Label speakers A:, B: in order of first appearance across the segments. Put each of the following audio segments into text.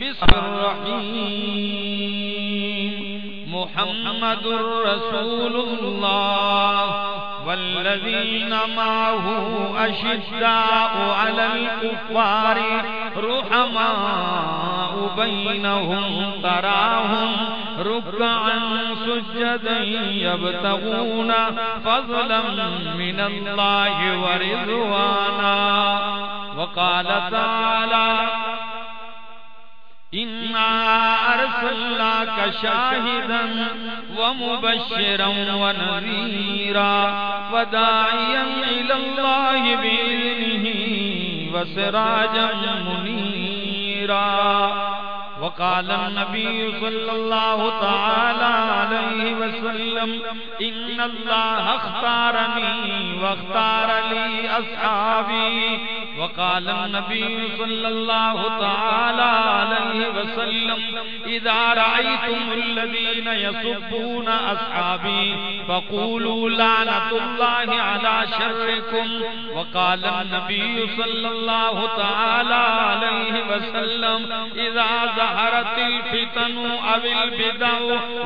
A: بسم الرحيم. محمد رسول الله. والذين معه أشداء على الكفار رحماء بينهم تراهم ركعا سجدا يبتغون فضلا من الله ورضوانا. وقال تعالى إنا أرسلناك شاهدا ومبشرا ونذيرا وداعيا إلى الله بإذنه وسراجا منيرا وقال النبي صلى الله تعالى عليه وسلم، إن الله اختارني واختار لي أصحابي. وقال النبي صلى الله تعالى عليه وسلم، إذا رأيتم الذين يصبون أصحابي فقولوا لعنة الله على شركم. وقال النبي صلى الله تعالى عليه وسلم، إذا ظهرت الفتن أو البدع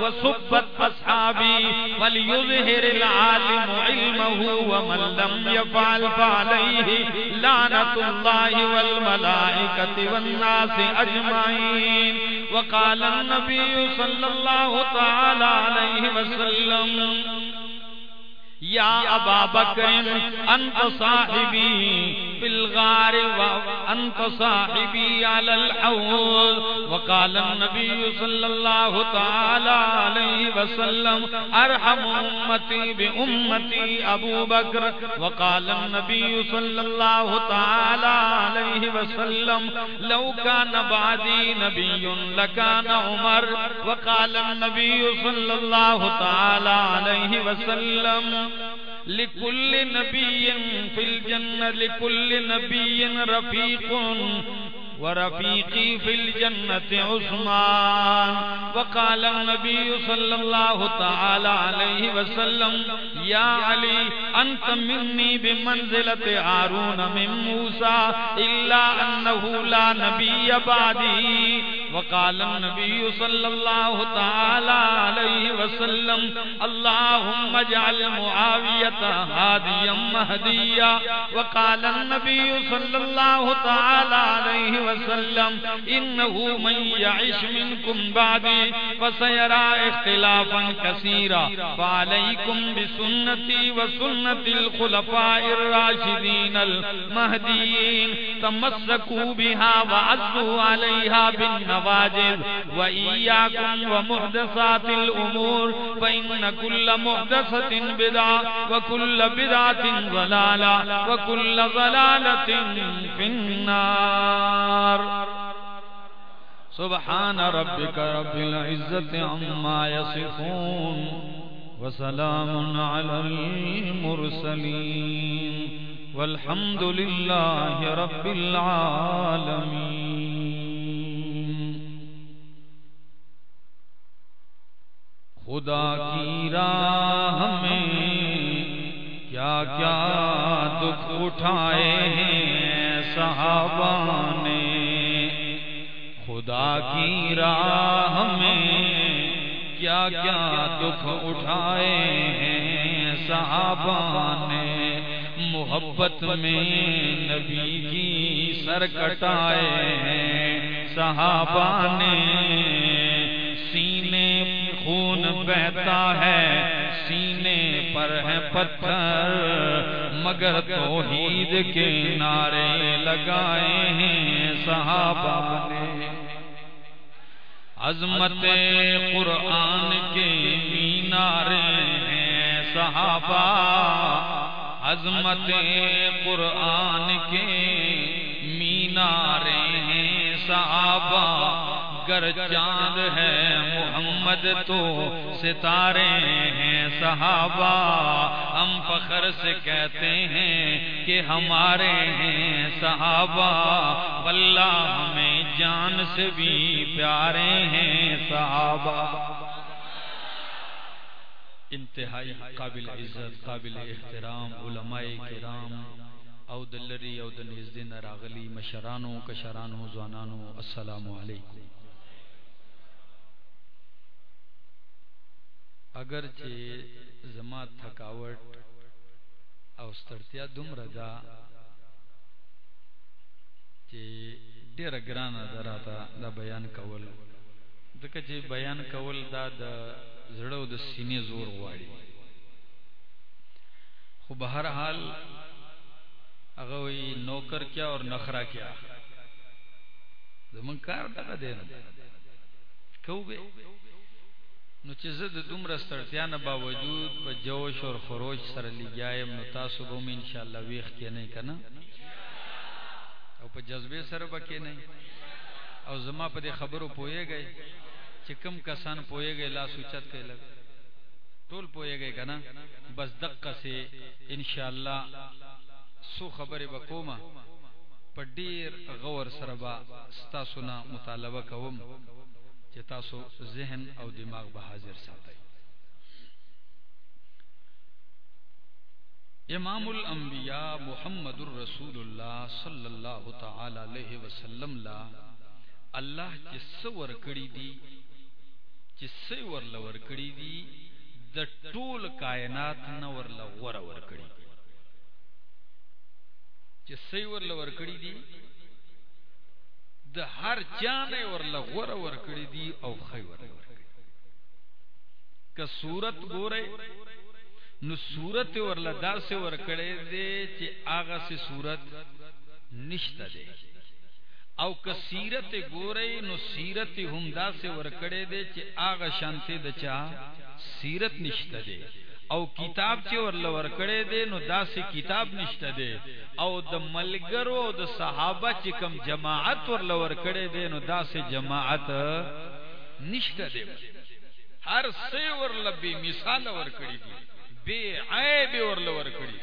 A: وصبت أصحابي وليظهر العالم علمه ومن لم يفعل فعليه لعنة الله والملائكة والناس أجمعين وقال النبي صلى الله تعالى عليه وسلم يا أبا بكر أنت صاحبي في الغار وأنت صاحبي على الحوض. وقال النبي صلى الله تعالى عليه وسلم، أرحم أمتي بأمتي أبو بكر. وقال النبي صلى الله تعالى عليه وسلم، لو كان بعدي نبي لكان عمر. وقال النبي صلى الله تعالى عليه وسلم لكل نبي في الجنة لكل نبي رفيق. ورفيقي في الجنة عثمان. وقال النبي صلى الله تعالى عليه وسلم يا علي أنت مني بمنزلة هارون من موسى إلا أنه لا نبي بعدي وقال النبي صلى الله تعالى عليه وسلم اللهم اجعل معاوية هاديا مهديا وقال النبي صلى الله تعالى عليه وسلم وسلم إنه من يعش منكم بعدي، فسيرى اختلافا كثيرا، فعليكم بسنتي وسنة الخلفاء الراشدين المهديين، تمسكوا بها وعزوا عليها بالنواجذ، وإياكم ومحدثات الأمور، فإن كل محدثة بدعة، وكل بدعة ضلالة، وكل ضلالة في النار. النار. سبحان ربك رب العزة عما يصفون وسلام على المرسلين والحمد لله رب العالمين. خدا کی راہ میں کیا کیا دکھ اٹھائے ہیں صحابہ نے؟ خدا کی راہ میں کیا کیا دکھ اٹھائے ہیں صحابہ نے؟ محبت میں نبی کی سر کٹائے ہیں صحابہ نے سینے خون بہتا ہے سینے پر ہے پتھر مگر توحید کے نعرے لگائے ہیں۔ صحابہ نے عظمت قرآن کے مینارے ہیں صحابہ۔ عظمت قرآن کے مینارے ہیں صحابہ۔ گر چاند ہے محمد تو ستارے ہیں صحابہ۔ ہم فخر سے کہتے ہیں کہ ہمارے ہیں صحابہ۔ واللہ ہمیں جان سے بھی پیارے ہیں صحابہ۔ انتہائی قابل عزت، قابل احترام، علماء کرام او دلری او د مشرانو کشرانو ځوانانو السلام علیکم۔ اگر چې زما تھکاوټ او ستړتیا دومره ده چې ډیره ګرانه ده راته دا بیان کول. ځکه چې بیان کول دا د زړه او د سینې زور غواړي. خو به هر حال هغه وی نوکر کیا اور نخرا کیا. زمون کار دغه دی نه. کو به نو چې زه د دومره ستړتیا نه باوجود په جوش او خروج سره لګیایم نو تاسو به ان شاء الله ویخ کې نه؟ کنه او په جذبه سره بکې نه او زما په دې خبرو پويږي چې کم کسان پويږي لا سوچت کوي لګ ټول پويږي کنه بس دقه سي ان شاء الله سو خبره وکوما په ډیر غور سره با ستاسو نه مطالبه کوم. چې تاسو ذهن او دماغ به حاضر ساتئ. امام الانبیاء محمد الرسول اللہ صلی اللہ تعالی علیہ وسلم لا اللہ چې سور کړی دی چې سور لور کړی دی د ټول کائنات نه ور لور ور کړی چې سور لور کړی دی د هر چانه ور لغور ور کړی دی او خی ور کړی که صورت ګوره نو صورت ور لدا سے ور کړی دی چې هغه سي صورت نشته دی. او که سیرت ګوره نو سیرت هم دا سے ور کړی دی چې هغه شانته د چا سیرت نشته دی. او کتاب چې ورل ور کړي دي نو داسې کتاب نشته دي او د ملګرو او د صحابه چې کم جماعت ورل ور کړي دي نو داسې جماعت نشته دي هر څه ورل به مثال ور کړي دي. بے عیب ورل ور کړي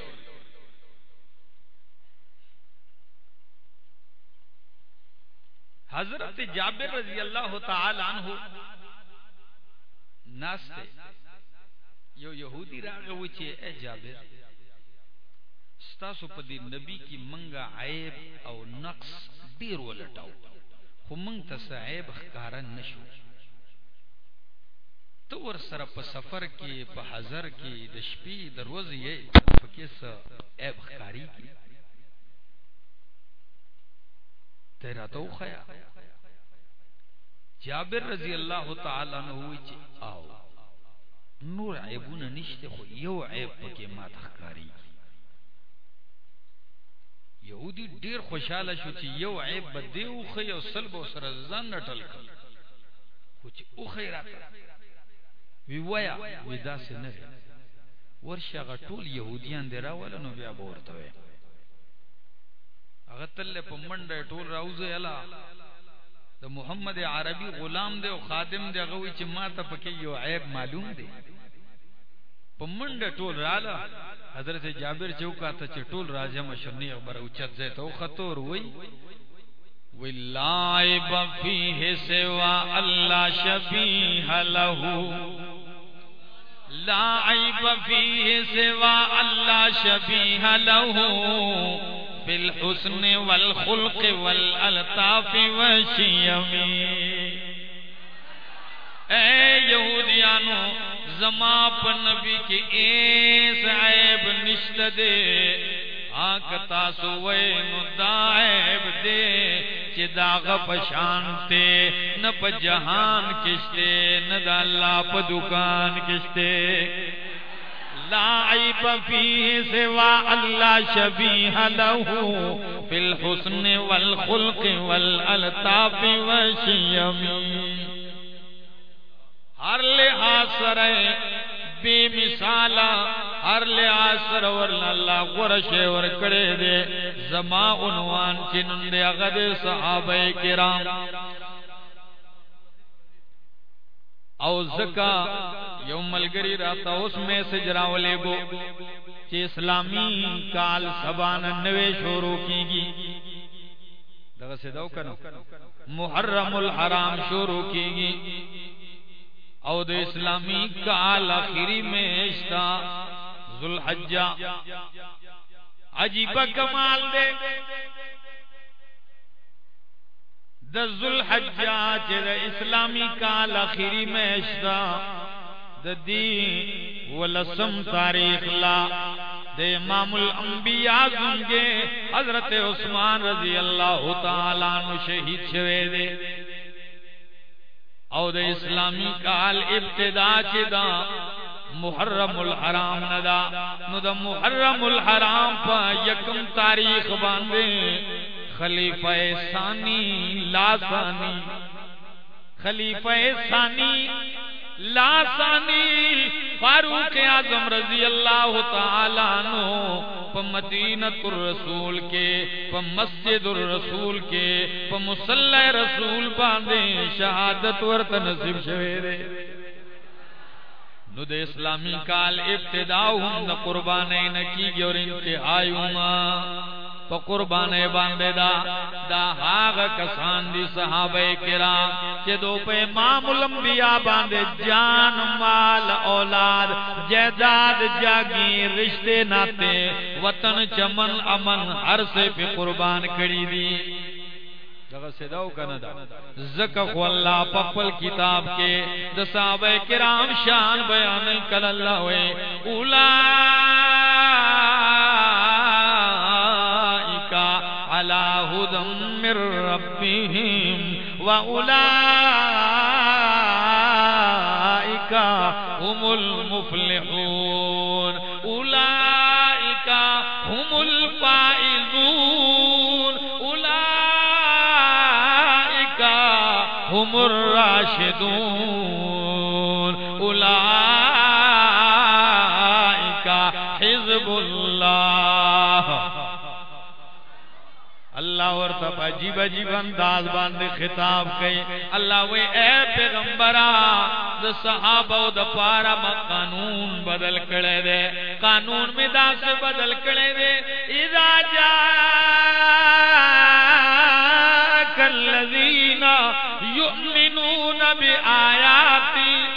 A: حضرت جابر رضی اللہ تعالی عنہ ناستے یو یہودی راغه و چې اے جابر، ستاسو په دې نبی کی منګه عیب او نقص ډیر ولټاو خو مونږ ته عیب ښکارا نشو. تو ور سره په سفر کې، په حضر کې، د شپې دروازې یې پکې څه عیب ښکاری کی تیرا تو خیا جابر رضی اللہ تعالی عنہ وی چې، آو. نور عیبونه نشته خو یو عیب پکې ما تخکاری یهودی ډیر خوشاله شو چې یو عیب بده او خو یو سلب او سره ځان نټل کړ. خو چې او خیرات وی ویا وی داسې نه ورشه غټول يهوديان دی راول نو بیا ورته وي هغه تل په منډه ټول راوځي الا د محمد عربي غلام دی او خادم دی، هغه چې ما ته پکې یو عیب معلوم دی. په منډه ټول رااله. حضرت جابر چوکا ته چې ټول راځه مشرنی خبر او چت زه ته خطور وای ولایب فیه سوا الله شفیع له. لا عیب فیه سوا الله شفیع له. بالحسن والخلق والالطاف والشیم اے یہودیانو زما پر نبی کی ایس عیب نشت دے۔ آنکھ تاسو وینو دا عیب دے۔ چی داغ پشانتے نہ پا جہان کشتے، نہ دا اللہ پا دکان کشتے۔ لا عیب فیہ سوا اللہ شبیح لہو فی الحسن والخلق والالطاف والشیمی ہر لحاظ سرے بے مثالا، ہر لحاظ سر ورن اللہ غرشے ورکڑے دے۔ زما عنوان چنن دے اغد صحابہ کرام۔ او زکا یو ملګری راته اوس میسج راولې گو چې اسلامی کال سبان نوې شروع کیږي دغه څه داو کنه محرم الحرام شروع کیږي او د اسلامی کال اخری میں اشتا ذوالحجہ۔ عجیب کمال دے۔ د ذوالحجاج د اسلامی کال اخیری میشتا د دی ولسم تاریخ لا، د امام الانبیاء زنگے، حضرت عثمان رضی اللہ تعالی عنہ شہید شوے دے۔ او د اسلامی کال ابتدا چ دا، محرم الحرام ندا۔ نو دا محرم الحرام پا یکم تاریخ باندے۔ خلیفہ ثانی، لا ثانی۔ خلیفہ ثانی، لا ثانی۔ فاروق اعظم رضی اللہ تعالی عنہ پا مدینت الرسول کے، پا مسجد الرسول کے، پا مسلح رسول باندے شہادت ورت نصیب شویرے نو دے اسلامی کال ابتدا ہم نہ قربانے نہ کی گی اور انتہائی ہوں پا قربانے باندے دا دا آغا کسان دی صحابہ کرام، چے دو پہ امام الانبیاء باندے جان، مال، اولاد جیداد جاگی رشتے، ناتے، وطن، چمن، امن، ہر سے پہ قربان کری دی۔ دغه سیداو کنه دا۔ زکه خو الله په خپل کتاب کې د صحابه کرام شان بیان کړه الله وې اولائک علی هدى من ربهم واولائک هم المفلحون. اولائک هم الفائزون. اولائک هم الراشدون. اولائک اللہ اور تب عجیب عجیب انداز باندے خطاب کئی اللہ وے اے پیغمبرہ دا صحابہ دا پارا ما قانون بدل کڑے دے۔ قانون میں دا سے بدل کڑے دے۔ اذا جاک الذین یؤمنون بی آیاتی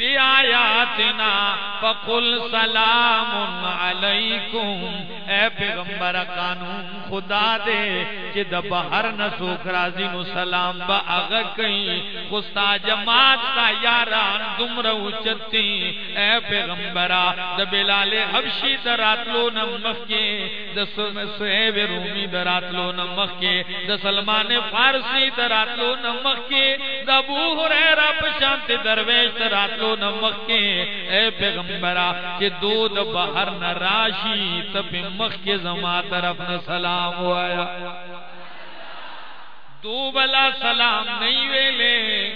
A: بی آیاتنا فقل سلام علیکم۔ اے پیغمبر قانون خدا دے کہ دا بہر نسوک رازی نو سلام با اغا کئی خستا جماعت تا یاران دم رو چتی اے پیغمبر دا بلال حبشی دراتلو نمخ کے دا سہیب رومی دراتلو نمخ کے دا سلمان فارسی دراتلو نمخ کے دا ابو حریرہ پشانت درویش دراتلو نمخ کے اے پیغمبرہ کہ دود بہر نراشی تب مخ کے زما طرف نہ سلام ہوا دو بلا سلام نہیں ویلے۔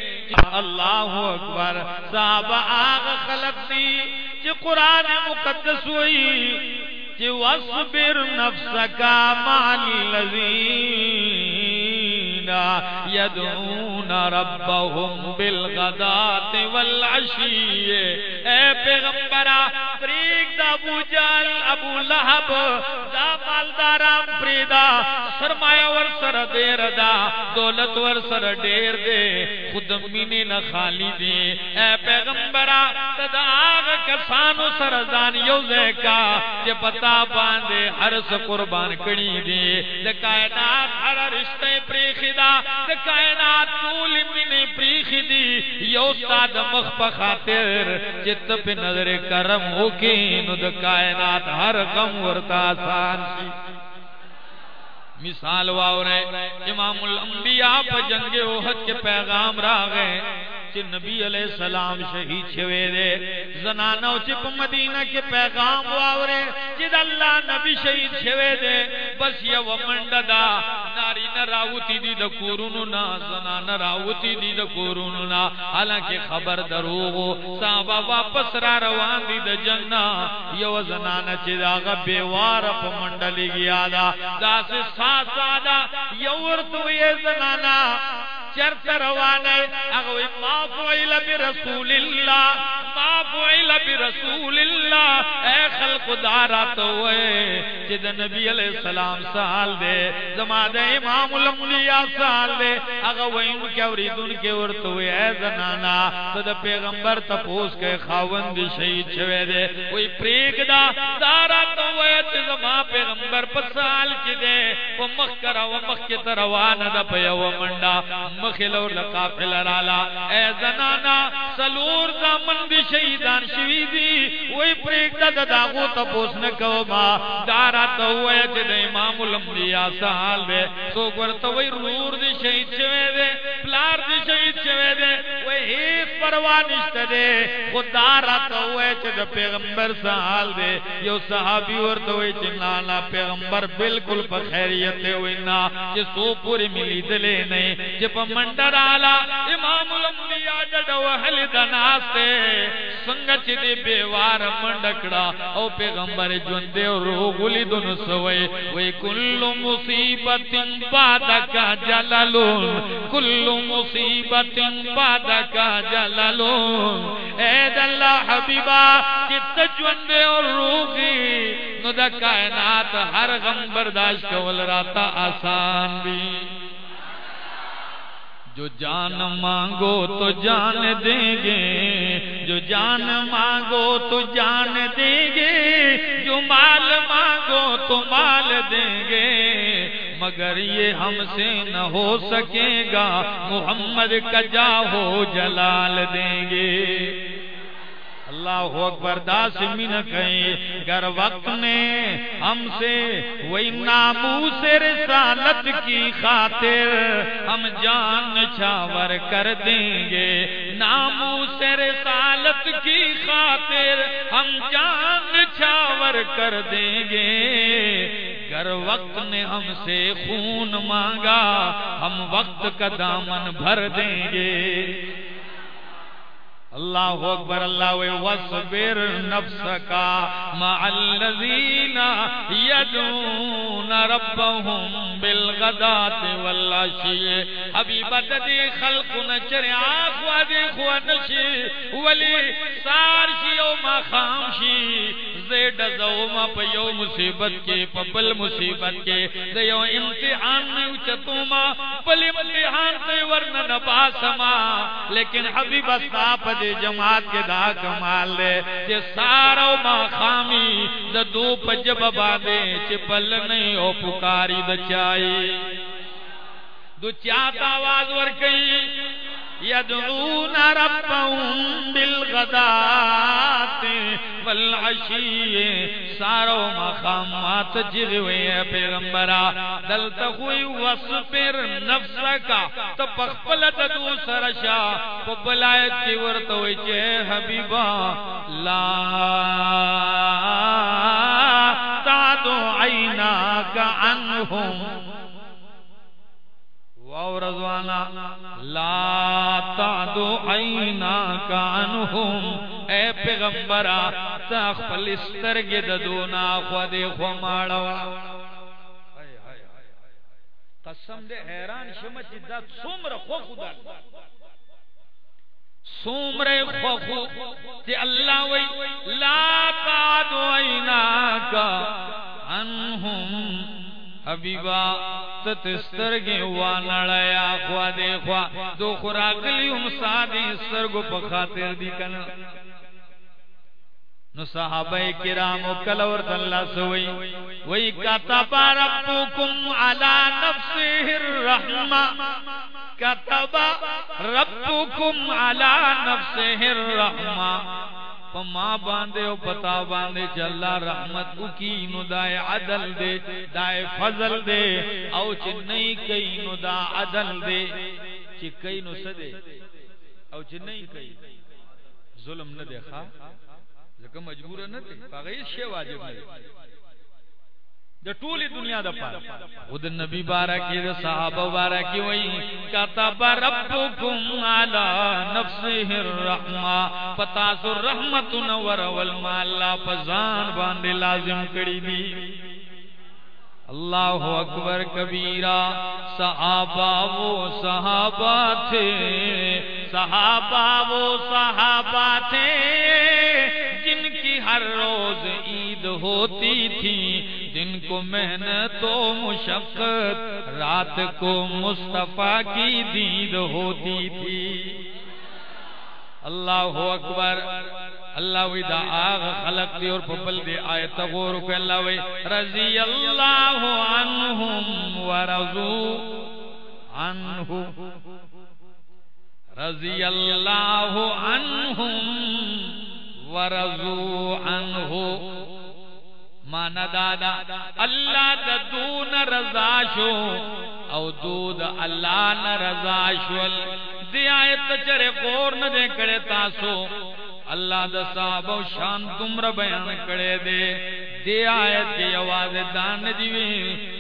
A: اللہ اکبر۔ صاحب آغ خلق دی جی قرآن مقدس ہوئی۔ جی کہ وَاصْبِرْ معنی مَعَ الَّذِينَ يَدْعُونَ رَبَّهُمْ بِالْغَدَاةِ وَالْعَشِيِّ. اے پیغمبرہ فریق دا ابو جال ابو لہب، دا مالداران پریدا سرمایہ ور سر دیر دا دولت ور سر دیر دے، خود مینی نہ خالی دے۔ اے پیغمبرہ تدا آغا کسانو سرزان یوزے کا جے پتا باندے ہر سو قربان کڑی دے۔ دے کائنات ہر رشتے پریخی دا دے کائنات طول مینی پریخی دی۔ یو استاد مخ پا خاطر جت پہ نظر کرم ہوکی نو دے کائنات ہر غم ورتا آسان شی مثال واورے، امام الانبیاء پا جنگ احد کے پیغام را گئے چی نبی علیہ السلام شہید شوے دے۔ زنانو چی پا مدینہ کے پیغام واورے چی دا اللہ نبی شہید شوے دے۔ بس یہ ومنڈ دا۔ ناری نہ راوتی دی دا کورونو نا۔ زنان راوتی دی دا کورونو نا۔ حالانکہ خبر دروغو صحابہ واپس را روان دی دا جنگنا یو زنان چی دا غا بیوار پا منڈلی گیا دا۔ دا سے ساس آدھا یو ورطو یہ زنانا چرت روانے اگوی ما فعل برسول اللہ، ما فعل برسول اللہ۔ اے خلق دارا تو اے جد نبی علیہ السلام سال دے زمان دے امام الانبیاء سال دے۔ اگا وین کے اوریدن کے ورتو اے زنانا، تو دا پیغمبر تپوس کے خاون شہید چھوے دے۔ وہی پریگ دا دارا تو اے جد زمان پیغمبر پسال کی دے۔ وہ مخ کرا، و مخ کی تروان دا پیا و منڈا۔ مخلو لقافل رالا۔ اے زنانا سلور زامن دی شہیدان شوی دی، وہی پریگ دا دا داغو تپوس نکو ما دارا تو اے جد امام الانبیاء سال دے۔ سو گورتا وہی رور دی شہید شوے دے، پلار دی شہید شوے دے، وہی ہیس پروانشت دے۔ خدا رات ہوئے چھ پیغمبر سال دے۔ یو صحابی ورد ہوئے چھ نانا پیغمبر بالکل پا خیریت ہوئے نا چھ سو پوری ملی دلے نہیں چھ پا منڈر آلا، امام الانبیاء ڈڑا وحل دناستے سنگا چھ دے بیوار منڈکڑا، او پیغمبر جوندے اور روح گلی دن سوئے۔ وی کل مصیبت بادکا جلالون، کل مصیبت بادکا جلالون۔ اے دلہ حبیبہ چت جوندے اور روحی، نو دا کائنات ہر غم برداشت کول راتا آسان بھی۔ جو جان مانگو تو جان دیں گے۔ جو جان مانگو تو جان دیں گے۔ جو مال مانگو تو مال دیں گے۔ مگر یہ ہم سے نہ ہو سکے گا۔ محمد کا جاہو جلال دیں گے۔ اللہ اکبر، داس من کہیں۔ گر وقت نے ہم سے وہی نامو سے رسالت کی خاطر ہم جان چھاور کر دیں گے۔ نامو سے رسالت کی خاطر ہم جان چھاور کر دیں گے۔ گر وقت نے ہم سے خون مانگا، ہم وقت کا دامن بھر دیں گے۔ اللہ اکبر، اللہ وصبر نفسکا مع الذین یدون ربهم بالغدات والعشی. حبیبت دی خلق نچر آخوا دی خوا نشی. ولی سار شی او ما خام شی. زید زوما پا یو مصیبت کے، پا بل مصیبت کے. دیو امتحان میں اچتو ما، بل امتحان تے ورن نباسما لیکن حبیب استاپ دے جماعت کے دا کمال دے چے سارو ما خامی دا دو پجب باندے چے پل نہیں ہو پکاری دچائی دو چاہتا آواز ورکئی یدعون ربهم بالغدات والعشی سارو مقامات جغوی پیغمبرا. دلتا ہوئی وصفر نفسکا تپخپلت دو سرشا پبلایت کی ورطوئی چے حبیبا. لا تعدو عیناک عنہم. واو رضوانا، لا تعدو عینا کانہم۔ اے پیغمبرا تاخفل استرگ ددونا خود خماڑوا قسم دے حیران شمچ دا سمر خو خدا سمر خو خو تی اللہ وی، لا تعدو عینا کانہم حبیبا تتستر تتسترگی وانڑیا خوا دے خوا دو خوراکلی ہم سادی استرگو پخاطر دی کنا۔ نو صحابہ کرام و کلورت اللہ سوئی وی کتب ربکم علی نفسه الرحمہ۔ کتب ربکم علی نفسه الرحمہ۔ پما باندے او پتا باندے چلا رحمت او کی نو دائے عدل دے دائے فضل دے۔ او چ نہیں کئی نو دا عدل دے۔ چ کئی نو سدے او چ نہیں کئی۔ ظلم نہ دے خا زکه مجبور نه دے۔ پاگئی شی واجب نه د ټولی دنیا د پاره. او د نبی بارکی، د صحابه بارکی وای کتب ربکم علی نفسه الرحمه پتا سو رحمت نور ول مالا پزان باندې لازم کړی دی. اللہ اکبر کبیرہ، صحابہ وہ صحابہ تھے.
B: صحابہ وہ صحابہ تھے، جن کی ہر روز عید ہوتی تھی. جن کو محنت و مشقت، رات کو مصطفیٰ کی دید ہوتی تھی۔
A: اللہ اکبر، اللہ وی دا آغ خلق دی اور پپل دی آیت غور کو اللہ وی رضی اللہ عنہم ورضو عنہ رضی اللہ عنہم ورضو عنہ مانا دادا، اللہ دا دون رضا شو، او دود اللہ نا رضا شول دی آیت چرے غور نہ دے کڑے تاسو، اللہ دا صاحب و شان تمر بیان کڑے دے دے آیت کے آواز دان دیوی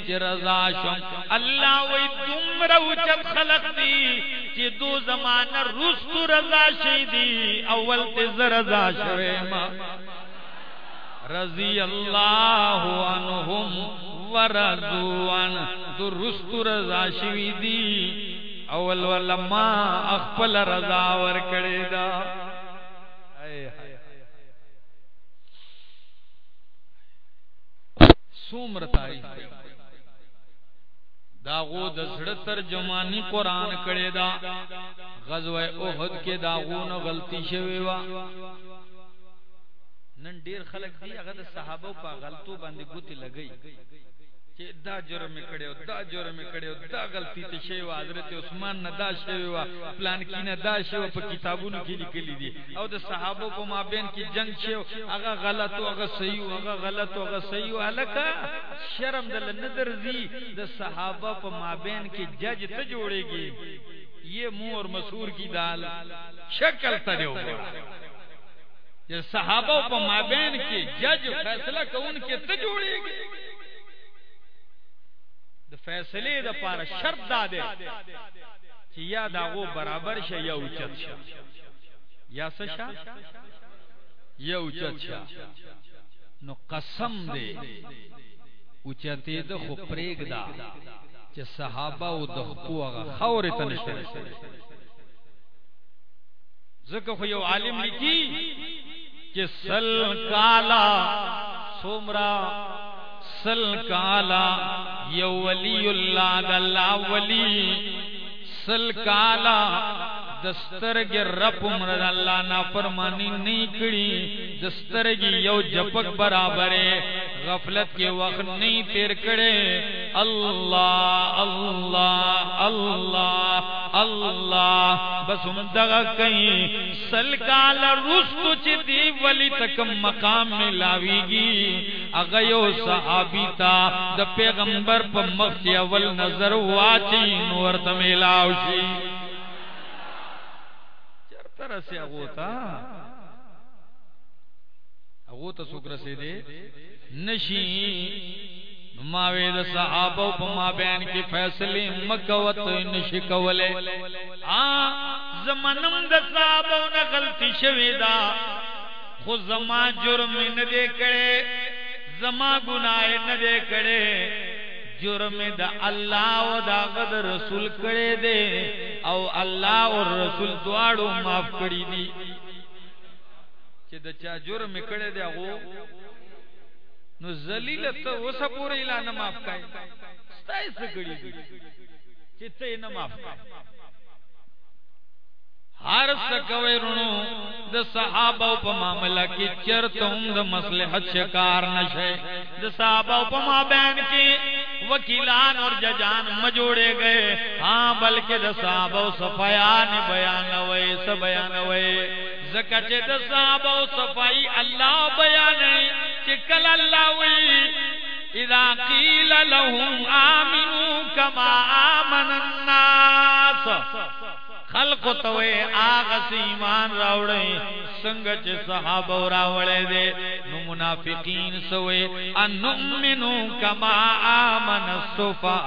A: چی رضا شم اللہ وی تمر اچت خلق دی، چی دو زمان رستو رضا شیدی، اول تیز رضا شویما رضی اللہ عنہم ورضو عن دو رستو رضا شویدی اول ولما اخپل رضا ور کڑے دا. سومر تاریخ داغو د زړه ترجمانی قران کړي دا. غزوه احد کې داغو نو غلطی شوی وا. نن ډیر خلک دی، هغه د صحابه په غلطو باندې ګوتی لګی. چې دا جرم کړي او دا جرم کړي او دا غلطی ته شی وا حضرت عثمان نه دا شی وا پلان کې نه دا شی و په کتابونو کې لیکلي دي. او د صحابه په مابین کې جنگ شی هغه غلط او هغه صحیح او هغه غلط او هغه صحیح او الکا شرم دل نظر زی د صحابه په مابین کې جج ته جوړيږي یہ منہ اور مسور کی دال، شکل تڑے ہو صحابہ په مابین کې جج فیصلہ کون کې ته جوړيږي د فیصله د پاره شرط داده چې یا داغو برابر شه یا اوچت شه یا څه شه یا اوچت شه نو قسم دې اوچته د خو پرېګ دا۔ چې صحابه او د خو هغه خورې ته نشته ځکه خو یو عالم لیکي کہ سل کالا سومرا سل کالا یو ولی اللہ دلہ ولی سل کالا دسترگ رب مرد اللہ نا فرمانی نہیں کڑی دسترگ یو جپک برابرے. غفلت کے وقت نہیں تیر کڑے. اللہ اللہ اللہ اللہ. بس مدغا کہیں. سلکال رستو چی دی ولی تک مقام میں لاوی گی اگیو صحابی تا دا پیغمبر پا مخی اول نظر واچی، نور تمیلاو شی چر طرح سے اگوتا اگوتا سکر سے دے نشی. ماوی د صحابه په ما بیان کې فیصله مکوت نشي کوله ا زمانم د صحابه نه غلطی شوی دا. خو زما جرم نه دې کړي زما ګناه نه دې کړي جرم دا اللہ و دا غد رسول کرے دے او اللہ و رسول دوارو معاف کری دی۔ چی دا چا جرم کرے دے اگو، نو زلیلت و سپوری پورې اعلان کائی ستائی سکری دی۔ چی تی نماف کائی کای هر سکوي رونو د صحابه په معاملہ کې چرته هم د مصلحت شکار نشه د صحابه په مابین کې وکیلان اور ججان مجوڑے گئے۔ ہاں بلکہ د صحابه صفیان بیان وے س بیان وے زکه چې د صحابه صفائی الله بیان چې کله الله وی۔ اذا قيل لهم امنوا كما امن الناس۔
B: خلق توے آغا سی ایمان راوڑے، سنگ چ صحابہ راوڑے دے۔ نو منافقین سوے ان انمنو کما آمن الصفا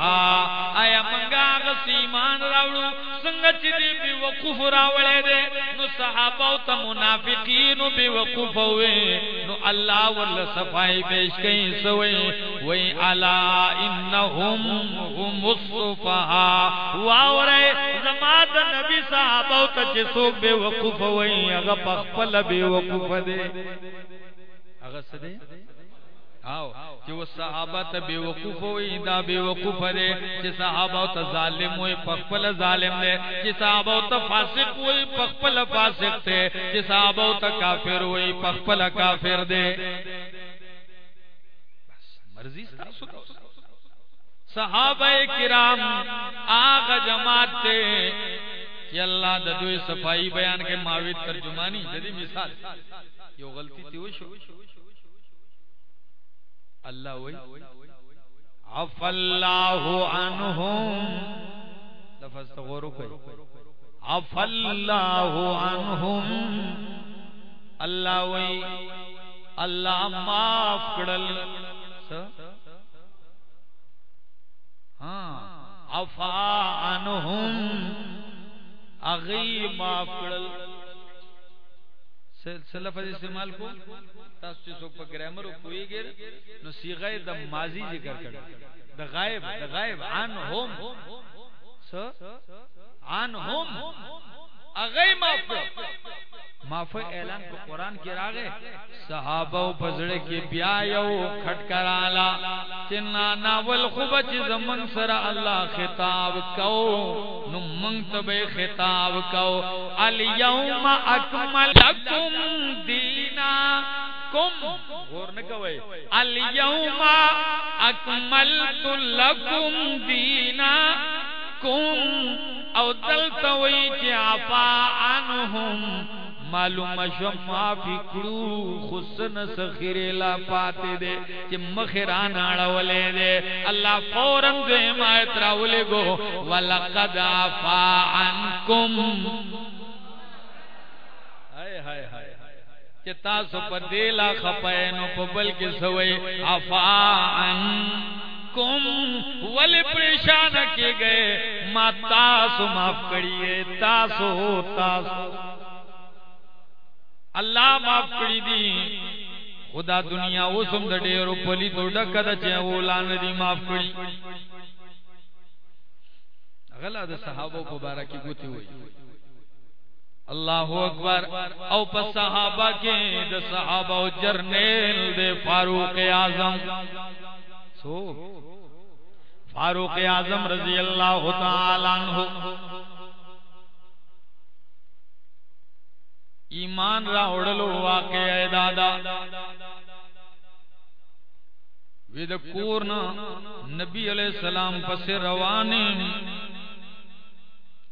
B: آیا منگا آغا سی ایمان راوڑو، سنگ چ دی بی وقوف راوڑے دے۔ نو صحابہ تا منافقین بی وقوف ہوئے۔ نو اللہ واللہ صفائی پیش کہیں سوے وی علا انہم هم الصفا واورے زماد نبی نبی صحابه ته چې څوک به وقوف وای، هغه پخپل به وقوف دي هغه څه دي او چې و صحابه ته به وقوف وای، دا به وقوف دي چې صحابه ته ظالم وای پخپل ظالم دي چې صحابه ته فاسق وای پخپل فاسق دي چې صحابه ته کافر وای پخپل کافر دي مرضی تاسو صحابہ کرام، آغا جماعت تے کہ اللہ دا دوی صفائی بیان کے معاوید ترجمانی جدی مثال۔ یو غلطی تھی وہ شو۔ اللہ وی عف اللہ عنہم۔ لفظ تغورو کوئی عف اللہ عنہم۔ اللہ وی اللہ معاف کڑل۔ ہاں۔ عفا عنہم۔ اغی معاف کرل. سلفظ استعمال کو؟ تاسو چې څوک په ګرامر او کویږي نو صيغه د ماضی ذکر کړه د غائب د غائب، عن هم س عن هم اغی معاف کو معاف اعلان کو قرآن کی راگے صحابہ و پزڑے کی بیایو کھٹ کرالا چنا ناول خوبچ زمن سر اللہ خطاب کو نمنگ تبے خطاب کو الیوم اکمل لکم دینا. کم غور نکوئے الیوم اکملت لکم دینا. کم او دلتوی چی عفا عنہم معلوم شو معافی کرو خسن سخیر لا پاتے دے چی مخیران آڑا ولے دے اللہ فورن دے مائت راولے گو وَلَقَدْ عَفَا عَنْكُمْ ہائے ہائے ہائے کہ تاسو پا دیلا خپائنو پا بلکہ سوئی عفا عَنْكُمْ ولی پریشان کے گئے۔ ما تاسو معاف کریے، تاسو تاسو۔ اللہ معاف کری دی۔ خدا دنیا وہ سم دا ڈیرو پلی تو ڈکا دا چاہے وہ لان دی معاف کری۔ غلا دا صحابہ کو بارا کی گوتی ہوئی۔ اللہ اکبر۔ او پس صحابہ کے، دا صحابہ جرنیل دے فاروق اعظم۔ سو۔ فاروق اعظم رضی اللہ تعالی عنہ۔ ایمان را اڑلو واقع ہے دادا۔ وید کورنا نبی علیہ السلام پس روانے۔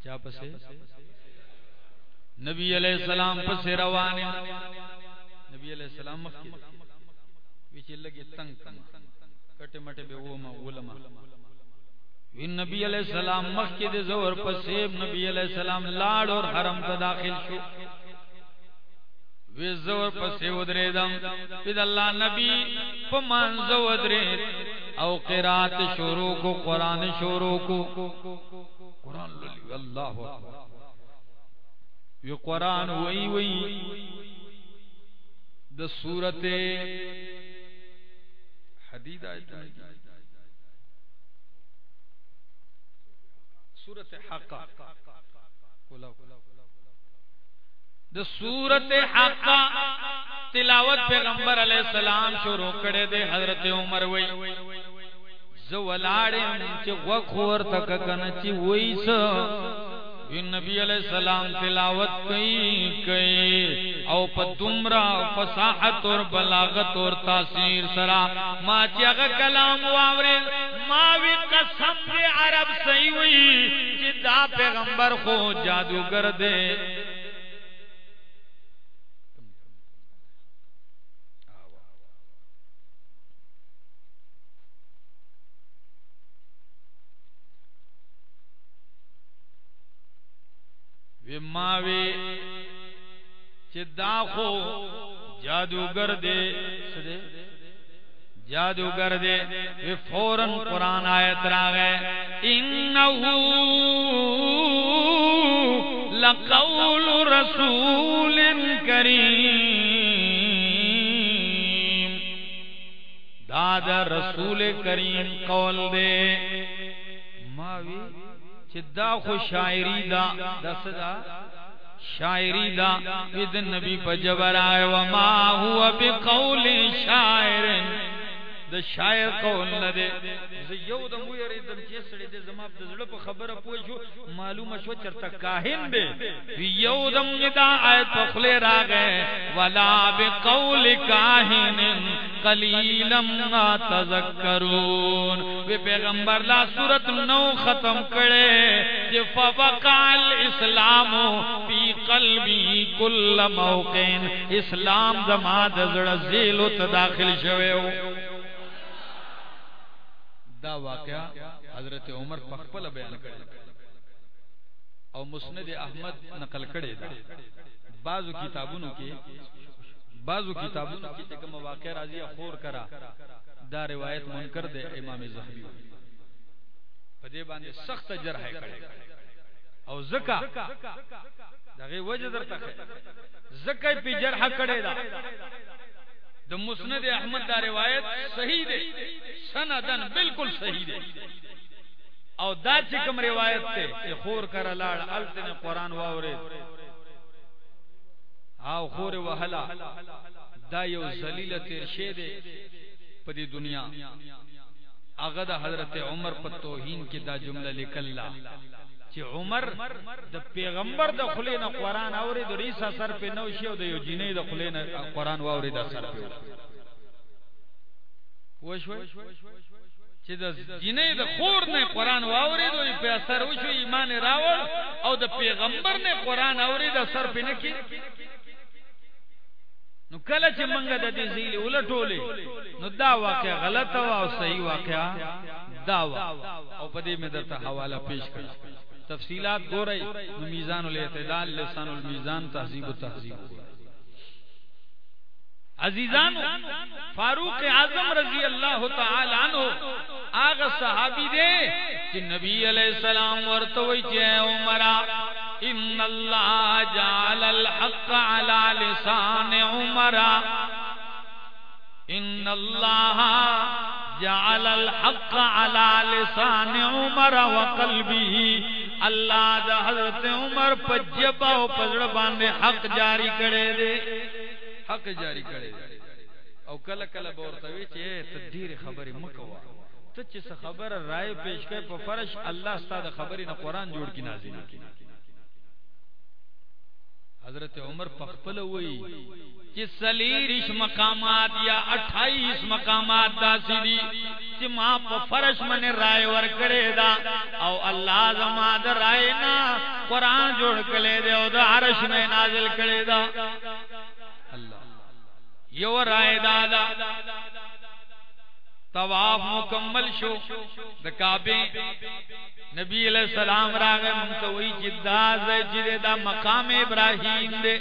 B: کیا پسے؟ نبی علیہ السلام پس روانے۔ نبی علیہ السلام مخی ویچے لگے تنگ کٹے مٹے بے ووما علماء وی نبی علیہ السلام مخی دے زور پسیب نبی علیہ السلام لاڑ اور حرم کا داخل شو۔ وی زور پسی ودری دم۔ بید اللہ نبی پمان زو ودری او قرات شروع کو، قرآن شروع کو۔ قرآن للی، اللہ وی قرآن وی وی دا صورت حدید آیت صورت حقا کلا کلا د سورت حق تلاوت پیغمبر علیہ السلام شروع کړي دے حضرت عمر وای زو ولاړم چې وخور تک کنه چې وایس نبی علیہ السلام تلاوت کئی کئی، او پا دمرا فصاحت اور بلاغت اور تاثیر سرا۔ ما چیغ کلام واوری ماوی قسم دے عرب سیوی چی جی دا پیغمبر خو جادو کر دے۔ وی ماوی چې دا خو جادوگر دے سدے جادوگر دے وی فوراً قرآن آیت را گئے انہو لقول رسول کریم۔ داد رسول کریم قول دے۔ چې دا خو شاعری دا دسدا شاعری دا ود نبی په جبر آئے، وما هو بقول شاعر د شاعر قول نه دی زه یو د مو دم چې سړی د زما د زړه په خبره پوه شو، معلومه شو چرته کاهن دی. یو دم ندا آیت په خله راغې ولا بقول کاهن قلیلا ما تذکرون. وی پیغمبر لا صورت نو ختم کړي چې فبقال اسلام فی قلبی کل موقع. اسلام زما د زړه زیلو ته داخل شوی دا واقعہ حضرت عمر پخپل بیان کړی او مسند احمد نقل کړی دا بعضو کتابونو کې بعضو کتابونو کې کوم واقعہ راځي، خور کرا، دا روایت منکر دی امام زهبي. په دې باندې سخت جرح کړی. او زکا دغه وجه درته زکه په جرح کړی دا د مسند احمد دا روایت صحیح دی. سندن بالکل صحیح دی. او دا چې کوم روایت ته چې خور کړه لاړ الته قرآن واورید او خور وهلا دا یو ذلیل تیر شه دی په دنیا. هغه حضرت عمر په توهین کې دا جمله لیکلا چې عمر د پیغمبر د خلې نه قران اوري د ریسا سر په نو شی او د یو جینې د خلې نه قران واوري د سر په وښوي چې د جینې د خور نه قران واوري دوی په اثر وشو، ایمان راوړ، او د پیغمبر نه قران اوري د سر په نه کې نو کله چې منګه د دې زیلې ولټولې نو دا واقع غلط او صحیح واقع دا او په دې مې درته حواله پیش کړم تفصیلات گو رہی میزان الاعتدال، لسان المیزان، تہذیب و تہذیب. عزیزان فاروق اعظم رضی اللہ تعالی عنہ آغ صحابی دے، کہ نبی علیہ السلام ورتوئی چے عمرہ ان اللہ جعل الحق على لسان عمرہ ان اللہ جعل الحق على لسان عمر وقلبه. اللہ دا حضرت عمر پجبا او پزړ باندې حق جاری کړي دي حق جاری کړي او کله کله ورته وی تدیر خبره مکوا. ته خبر رائے پیش کړي په فرش الله ستاسو خبرې نه قران جوړ کی نازل کړي حضرت عمر پخپل وئی چې سلیریش مقامات یا 28 مقامات داسې دي چې ما په فرش باندې رائے ور کړې دا او الله زما د رائے نا قران جوړ کړي دی او د عرش نه نازل کړي دا الله یو رائے دا دا طواف مکمل شو د کعبه نبی علیہ السلام راغه منتوي جدا زجره دا مقام ابراهیم دے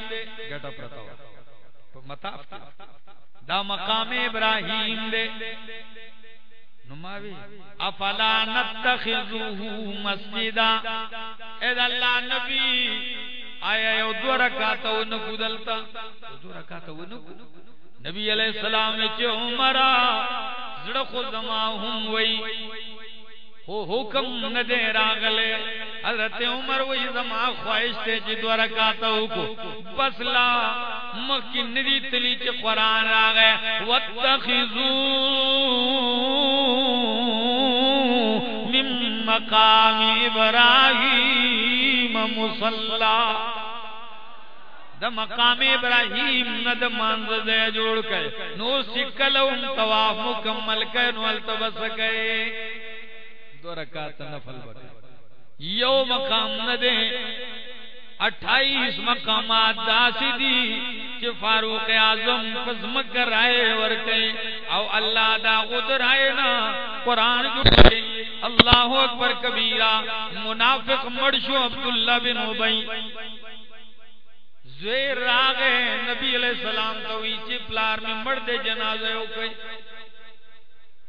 B: ګټه پرتا مطاف دے دا مقام ابراهیم دے نماوی افلا نتخذوه مسجدا. اے اللہ نبی، آیا یو دو رکاتو نکو دلتا دو رکاتو نکو نبی علیہ السلام چه عمرہ زړه خو زما هم وای هو حکم نه دی راغله حضرت عمر وای زما خواهش ته چې جی دوه رکعات وکړو بس لا مکه ندی تلی چې قران راغې واتخذو من مقام ابراهیم مصلا د مقام ابراهیم نه د مانځ دې جوړ کړي نو سکلو طواف مکمل کړي نو التبس کړي دو رکعات نفل وکړي یو مقام نه دې 28 مقامات داسې دي چې فاروق اعظم پزم کرائے ورته او الله دا قدرای نه قران جوړي الله اکبر کبیره منافق مړ شو عبد الله بن ابي زوی راغه نبی علیہ السلام ته وی پلار می مړ دې جنازه یو کوي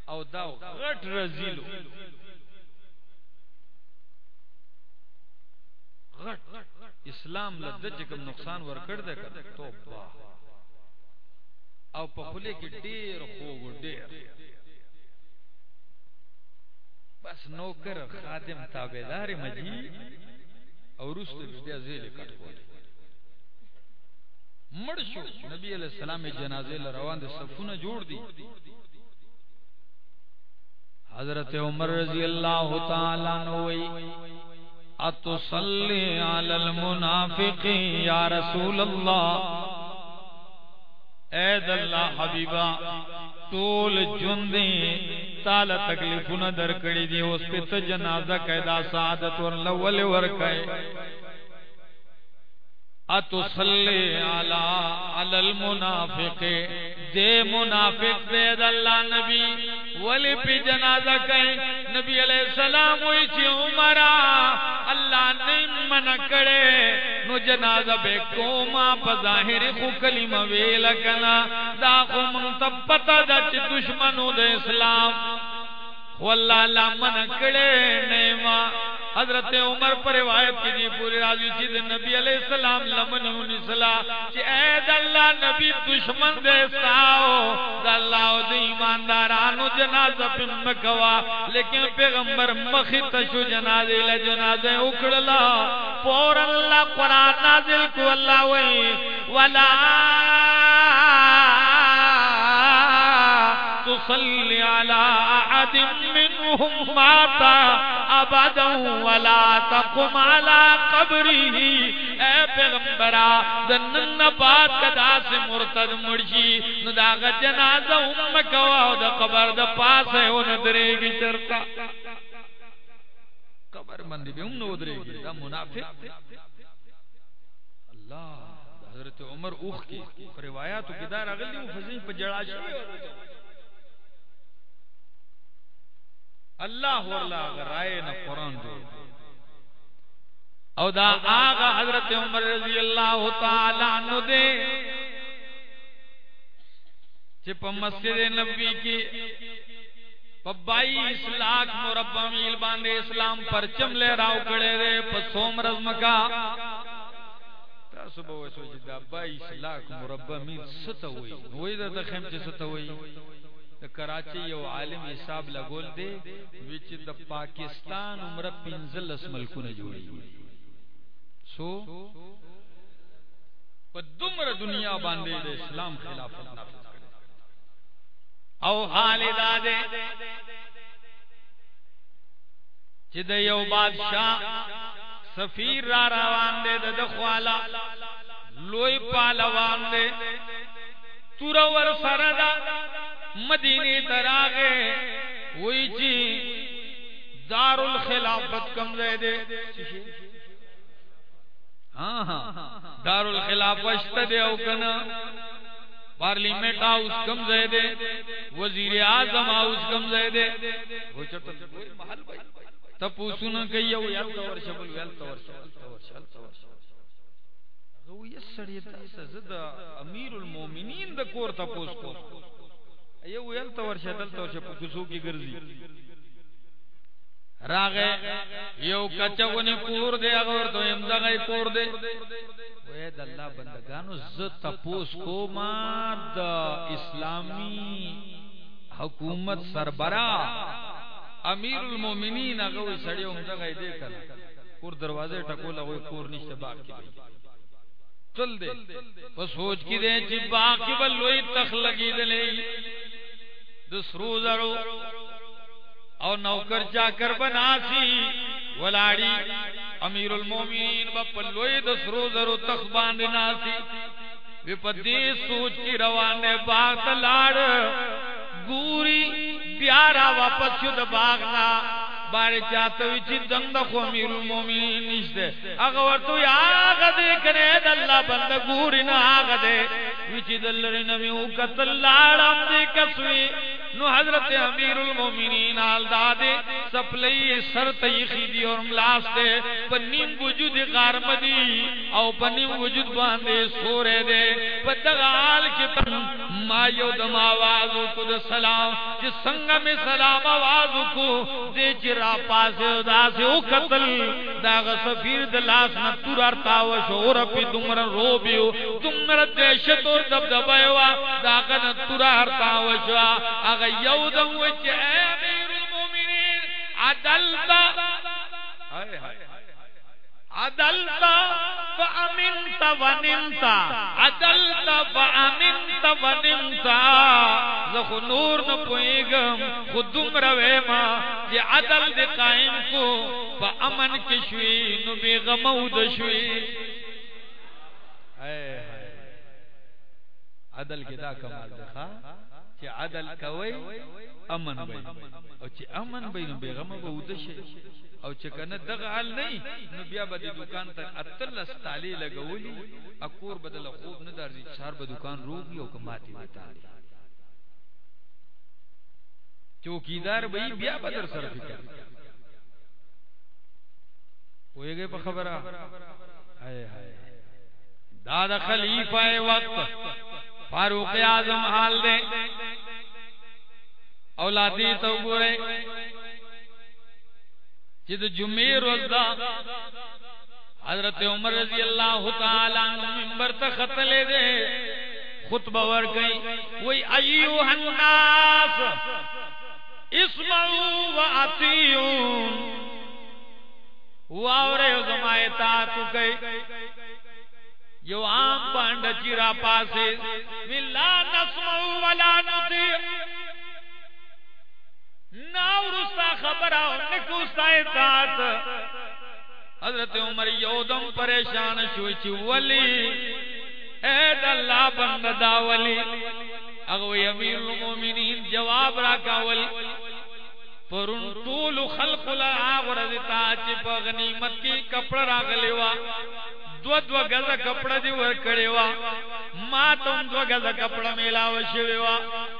B: او دا غټ رزیلو۔ غټ اسلام لده چې کوم نقصان ورکړ دې کړ توبه او په خله کې ډیر خوګ ډیر بس نوکر خادم تابعدار مجی او رست بیا زیل کټ کول مړ شو، نبی علیہ السلام جنازه ل روان دي صفونه جوړ دي حضرت عمر رضی اللہ تعالی عنہ اتصلی علی المنافق یا رسول اللہ اے اللہ حبیبہ، طول جندیں تال تکلیفونه در کړی دی اوس په ته جنازه قاعده سعادت ور لول ور کای علی علی المنافق. دے منافق دے اللہ نبی. ولی پی جنازہ کئی نبی علیہ السلام ہوئی چی عمرہ اللہ کرے. نو جنازہ بے کوما خو کلمہ ویلکنا. دا خو منتبتا دا چی دشمنو دے اسلام. واللہ اللہ من کرے نیمہ حضرت عمر پر روایت کی دی پوری راضی چیز نبی علیہ السلام لمن ہونی صلا چی اے دلہ نبی دشمن دے ساو۔ دلہ دی ایماندارانو جنازہ پن مکوا۔ لیکن پیغمبر مخی تشو جنازے لے، جنازے اکڑلا۔ پور اللہ قرآن نازل کو اللہ وی ولا تصلی علی احد منهم ماتا ابدا ولا تقم على قبره. اے پیغمبرا، دنن بعد کدا سے مرتد مرشی، نو جنازہ ام کوا دا قبر دا پاس ہے اون درے گی چرتا قبر مندی بھی ام نو گی دا منافق اللہ، حضرت عمر اوخ کی روایات کی دار اغلی مفسرین پر جڑا شوی اللہ اللہ رائے نہ قرآن دو او دا آغا حضرت عمر رضی اللہ تعالی عنہ دے۔ چپ مسجد نبی کی پبائی لاکھ مربع میل باندے اسلام پرچم لے راو کڑے دے پسوم رزم کا۔ تاسو به وسو چې دا 22 لاکھ مربع میل ستوي وای دا د خیم چې ستوي د کراچي یو عالم حساب لګول دی وچ د پاکستان عمر 15 ملکونه جوړي سو په دومره دنیا باندې د اسلام خلافت نافذ کړي او حال داده چې د یو بادشاہ سفیر را روان دی، د خوالا لوی پالوان دی. تور ور سره دا مدینی تراغے وہی چی دار الخلافت کم دے دے۔ ہاں ہاں دار الخلافت دے او کنا۔ پارلیمنٹ ہاؤس کم دے دے، وزیر اعظم ہاؤس کم دے دے۔ وہ چٹا محل بھائی۔ تپو سن کئی او یا تور شبل ویل تور شبل تور شبل تور شبل غوی سړی ته زد امیر المؤمنین د کور تپوس کو یو ویل تو ورشه دل تو شه پکسو کی ګرځي. راغه یو کچونه کور دی، هغه ورته يم دغه کور دی. وې د الله بندگانو ز تپوس کو ما د اسلامی حکومت سربرا امیر المؤمنین هغه سړی هم دغه دی کړه کور دروازه ټکول هغه کور نشته، باغ کې چل دے۔ وہ سوچ کی دے چی باقی بلوئی تخ لگی دلے دسرو ذرو او نوکر چاکر بناسی ولاڑی امیر المومین پلوئی دسرو زرو تخ باندنا سی۔ وپدی سوچ کی روانے باغ لاڑ گوری بیارا واپس شد باغنا بارے چاہتے ہوئی چی دنگ خو امیر المومنین نشتے اگا ورطو یا آگا دے کنے دلہ بند گوری نا آگا دے وچی دلری نمی او قتل لاڑم دے کسوی نو حضرت امیر المومنین آل دادے سپلی سر تیخی دی اور ملاس دے پنیم وجود غارم دی او پنیم وجود باندے سورے دے پتغال کی تن ما دم آوازو کد سلام جی سنگا میں سلام آوازو کو دے چی را پاس دا سے او قتل۔ دا غصفیر دلاس نا تور ارتاو شور پی دمرا رو بیو۔ دمرا دیشت اور دب دبائیوا دا غن تور ارتاو شوا اگا یو دم وچ اے امیر المومنین عدلتا عدلتا فامنتا ونمتا عدلتا فامنتا ونمتا زخو نور نہ پوئیگم خودم روے ما جی عدل دی قائم کو فا امن کشوی نو بی غمود شوی اے عدل کی دا کمال دخوا چې عدل کوي امن بي او چې امن بي نو بیغمه به ودشه او چې کنه دغه حال نه نو بیا به د دکان ته اتل استالی لګولي اکور بدل خوب نه درځي چار به دکان روغي او کماتي وتا چوکیدار به بیا بدر سره فکر وېږي په خبره؟ هاي هاي دا د خلیفہ وقت فاروق اعظم حال دے۔ اولادی تو گورے جد جمعی روز دا حضرت عمر رضی اللہ تعالی عنہ منبر تا خط لے دے۔ خطبہ ور گئی۔ وہی ایوہ الناس اسمعوا وعطیون واورے زمائے تاتو گئی یو عام پانڈ چیرا پاسے ولا نسمعو ولا نطیع. ناورستا خبر آو نکوستا اطاعت. حضرت عمر یودم پریشان شوئی چی، ولی اید اللہ بند دا ولی. اگوی امیر المومنین جواب راکا ولی. پرون طول خلق لآغ رضتا چی پا غنیمت کی کپڑ راگلیوا دو دو گز کپڑا دی ور کړي وا ما تم دو گز کپڑا میلاو شوی وا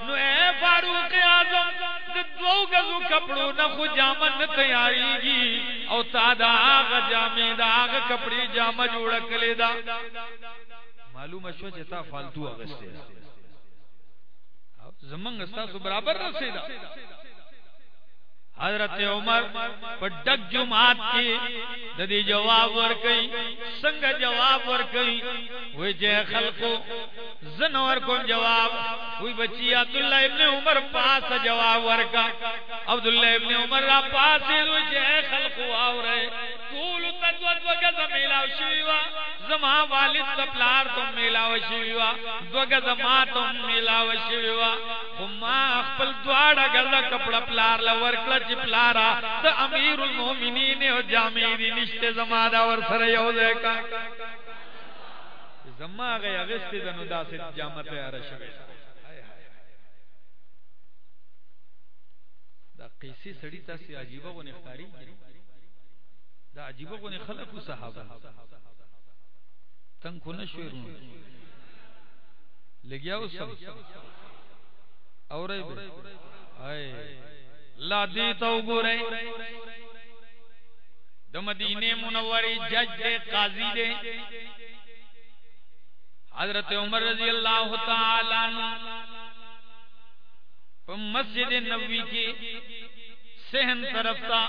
B: نو اے فاروق اعظم د دو گز کپڑو نه خو جامن تیاریږي او تا دا هغه جامې دا هغه کپڑے جامه جوړ کړي دا معلومه شو چې تا فالتو اغسته زمنګ استاسو برابر رسیدا حضرت عمر پر ڈک جماعت کی ددی جواب ور کئی، سنگ جواب ور کئی۔ وہ جے خلقو زنور کو جواب۔ وہی بچی عبداللہ ابن عمر پاس جواب ور کا۔ عبداللہ ابن عمر را پاس وہ جے خلقو آو رہے۔ طول تدود وگز میلاو شویوا زما والد تپلار تم میلاو شویوا دوگز ما تم میلاو شویوا خما اخپل دوارا گزا کپڑا پلار لور کلچ۔ چې پلارا د امیر المؤمنین او جامع دي نشته زما دا ور سره یو کا۔ زما غي اغست د نو داسې جامع تیار دا قیسی سړی تاسو عجیبه غو نختاری دا عجیبه غو خلقو صحابه تنگ کو نشوي رونو۔ لګیا اوس اورې هاي لا دی تو گورے دو مدینے منوری جج دے قاضی دے حضرت عمر رضی اللہ تعالی عنہ مسجد نبوی کی سہن طرف تا